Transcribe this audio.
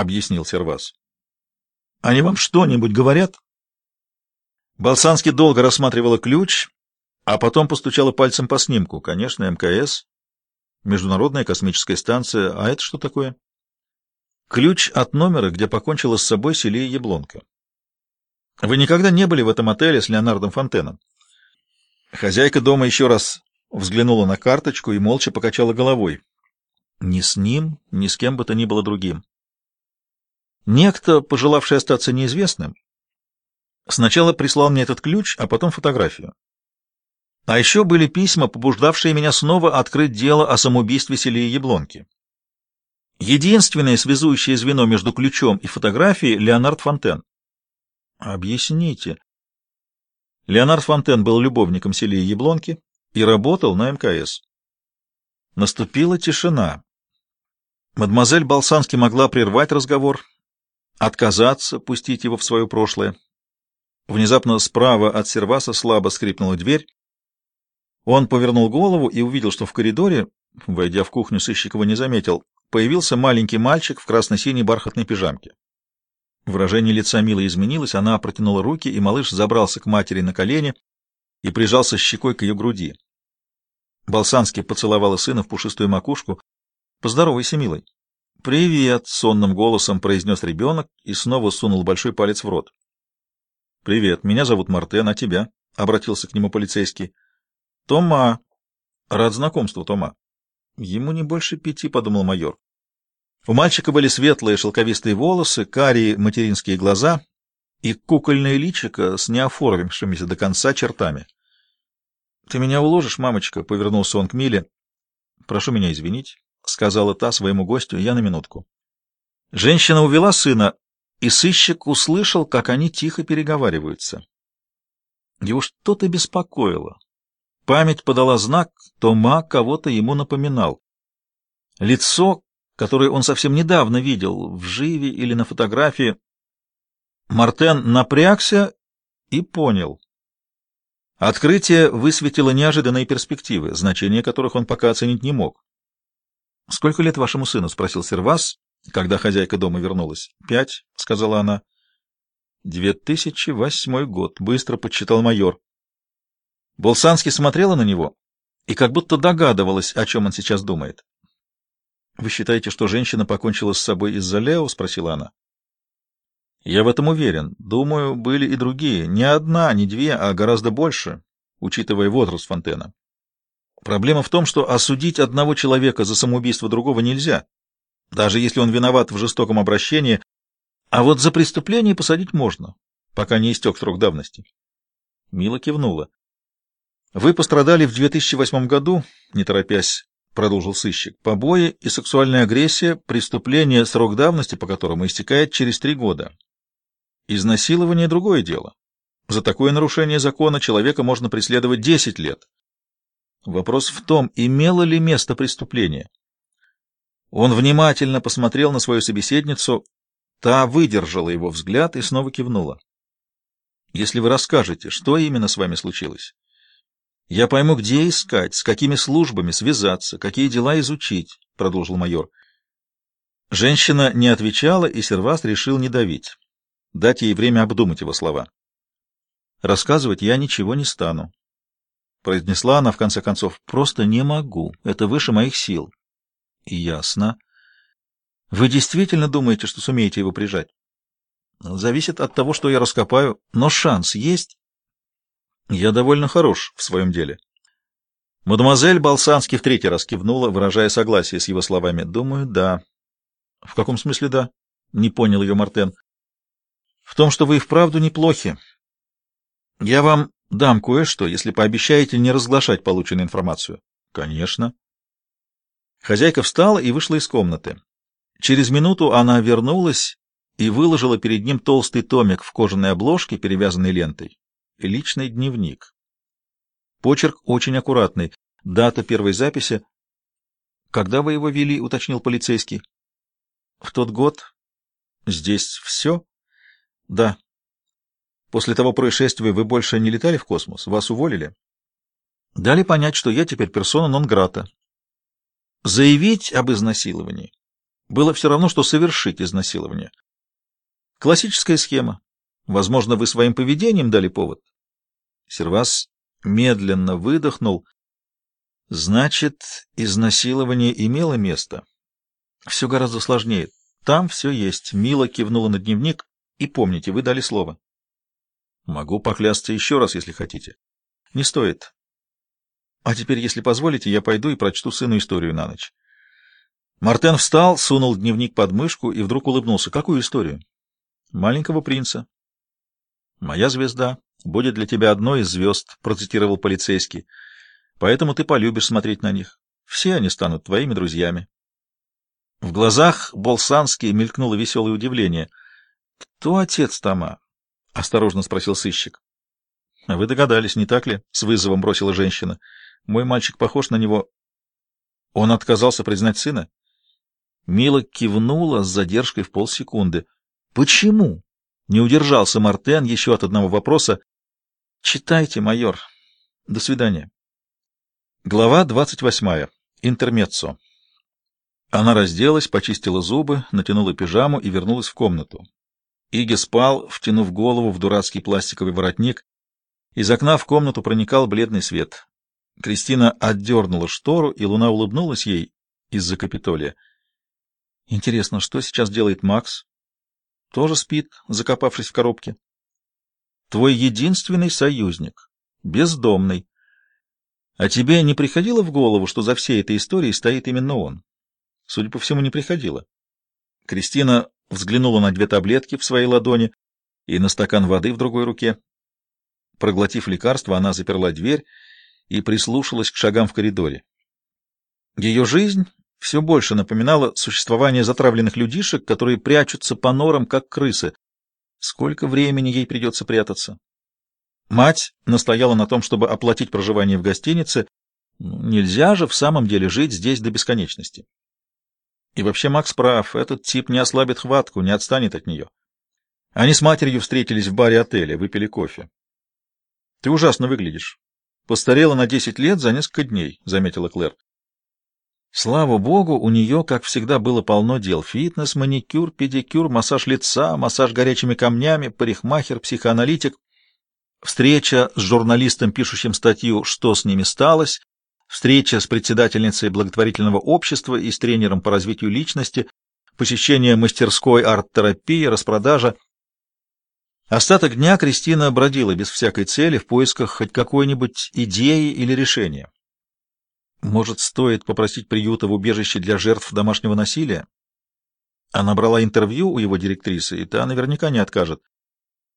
объяснил Сервас. Они вам что-нибудь говорят? Балсанский долго рассматривала ключ, а потом постучала пальцем по снимку. Конечно, МКС, Международная космическая станция. А это что такое? Ключ от номера, где покончила с собой Селия Яблонка. Вы никогда не были в этом отеле с Леонардом Фонтеном? Хозяйка дома еще раз взглянула на карточку и молча покачала головой. Ни с ним, ни с кем бы то ни было другим. Некто, пожелавший остаться неизвестным, сначала прислал мне этот ключ, а потом фотографию. А еще были письма, побуждавшие меня снова открыть дело о самоубийстве Селии Яблонки. Единственное связующее звено между ключом и фотографией — Леонард Фонтен. Объясните. Леонард Фонтен был любовником Селии Яблонки и работал на МКС. Наступила тишина. Мадемуазель Балсански могла прервать разговор, отказаться, пустить его в свое прошлое. Внезапно справа от серваса слабо скрипнула дверь. Он повернул голову и увидел, что в коридоре, войдя в кухню, Сыщикова не заметил, появился маленький мальчик в красно-синей бархатной пижамке. Выражение лица Милы изменилось, она протянула руки, и малыш забрался к матери на колени и прижался щекой к ее груди. Балсанский поцеловала сына в пушистую макушку. — Поздоровайся, милый. — Привет! — сонным голосом произнес ребенок и снова сунул большой палец в рот. — Привет, меня зовут Мартен, а тебя? — обратился к нему полицейский. — Тома. — Рад знакомству, Тома. — Ему не больше пяти, — подумал майор. У мальчика были светлые шелковистые волосы, карие материнские глаза и кукольное личико с неоформившимися до конца чертами. — Ты меня уложишь, мамочка? — повернулся он к Миле. — Прошу меня извинить, — сказала та своему гостю. — Я на минутку. Женщина увела сына, и сыщик услышал, как они тихо переговариваются. Его что-то беспокоило. Память подала знак, Тома кого-то ему напоминал. Лицо, которое он совсем недавно видел, в живе или на фотографии. Мартен напрягся и понял. Открытие высветило неожиданные перспективы, значение которых он пока оценить не мог. — Сколько лет вашему сыну? — спросил Сервас, когда хозяйка дома вернулась. — Пять, — сказала она. — Две тысячи восьмой год, — быстро подсчитал майор. Болсанский смотрела на него и как будто догадывалась, о чем он сейчас думает. — Вы считаете, что женщина покончила с собой из-за Лео? — спросила она. Я в этом уверен. Думаю, были и другие. Не одна, не две, а гораздо больше, учитывая возраст Фонтена. Проблема в том, что осудить одного человека за самоубийство другого нельзя, даже если он виноват в жестоком обращении, а вот за преступление посадить можно, пока не истек срок давности. Мила кивнула. Вы пострадали в 2008 году, не торопясь, продолжил сыщик. Побои и сексуальная агрессия — преступление, срок давности по которому истекает через три года. Изнасилование — другое дело. За такое нарушение закона человека можно преследовать 10 лет. Вопрос в том, имело ли место преступление. Он внимательно посмотрел на свою собеседницу, та выдержала его взгляд и снова кивнула. «Если вы расскажете, что именно с вами случилось, я пойму, где искать, с какими службами связаться, какие дела изучить», — продолжил майор. Женщина не отвечала, и Сервас решил не давить дать ей время обдумать его слова. «Рассказывать я ничего не стану», — произнесла она в конце концов. «Просто не могу. Это выше моих сил». «Ясно. Вы действительно думаете, что сумеете его прижать?» «Зависит от того, что я раскопаю. Но шанс есть?» «Я довольно хорош в своем деле». Мадемуазель Балсанский в третий раз кивнула, выражая согласие с его словами. «Думаю, да». «В каком смысле да?» — не понял ее Мартен в том, что вы и вправду неплохи. Я вам дам кое-что, если пообещаете не разглашать полученную информацию. Конечно. Хозяйка встала и вышла из комнаты. Через минуту она вернулась и выложила перед ним толстый томик в кожаной обложке, перевязанной лентой. Личный дневник. Почерк очень аккуратный. Дата первой записи. «Когда вы его вели?» — уточнил полицейский. «В тот год. Здесь все?» Да. После того происшествия вы больше не летали в космос? Вас уволили? Дали понять, что я теперь персона нон-грата. Заявить об изнасиловании было все равно, что совершить изнасилование. Классическая схема. Возможно, вы своим поведением дали повод. Сервас медленно выдохнул. Значит, изнасилование имело место. Все гораздо сложнее. Там все есть. Мила кивнула на дневник. И помните, вы дали слово. Могу поклясться еще раз, если хотите. Не стоит. А теперь, если позволите, я пойду и прочту сыну историю на ночь. Мартен встал, сунул дневник под мышку и вдруг улыбнулся. Какую историю? Маленького принца. Моя звезда будет для тебя одной из звезд, процитировал полицейский. Поэтому ты полюбишь смотреть на них. Все они станут твоими друзьями. В глазах Болсански мелькнуло веселое удивление. Кто отец Тома? — осторожно спросил сыщик. — Вы догадались, не так ли? — с вызовом бросила женщина. — Мой мальчик похож на него. Он отказался признать сына? Мила кивнула с задержкой в полсекунды. — Почему? — не удержался Мартен еще от одного вопроса. — Читайте, майор. До свидания. Глава двадцать восьмая. Интермеццо. Она разделась, почистила зубы, натянула пижаму и вернулась в комнату. Иги спал, втянув голову в дурацкий пластиковый воротник. Из окна в комнату проникал бледный свет. Кристина отдернула штору, и луна улыбнулась ей из-за Капитолия. Интересно, что сейчас делает Макс? Тоже спит, закопавшись в коробке. Твой единственный союзник. Бездомный. А тебе не приходило в голову, что за всей этой историей стоит именно он? Судя по всему, не приходило. Кристина взглянула на две таблетки в своей ладони и на стакан воды в другой руке. Проглотив лекарство, она заперла дверь и прислушалась к шагам в коридоре. Ее жизнь все больше напоминала существование затравленных людишек, которые прячутся по норам, как крысы. Сколько времени ей придется прятаться? Мать настояла на том, чтобы оплатить проживание в гостинице. Нельзя же в самом деле жить здесь до бесконечности. И вообще Макс прав, этот тип не ослабит хватку, не отстанет от нее. Они с матерью встретились в баре отеля, выпили кофе. — Ты ужасно выглядишь. Постарела на десять лет за несколько дней, — заметила Клэр. Слава богу, у нее, как всегда, было полно дел. Фитнес, маникюр, педикюр, массаж лица, массаж горячими камнями, парикмахер, психоаналитик. Встреча с журналистом, пишущим статью «Что с ними сталось», встреча с председательницей благотворительного общества и с тренером по развитию личности, посещение мастерской арт-терапии, распродажа. Остаток дня Кристина бродила без всякой цели в поисках хоть какой-нибудь идеи или решения. Может, стоит попросить приюта в убежище для жертв домашнего насилия? Она брала интервью у его директрисы, и та наверняка не откажет.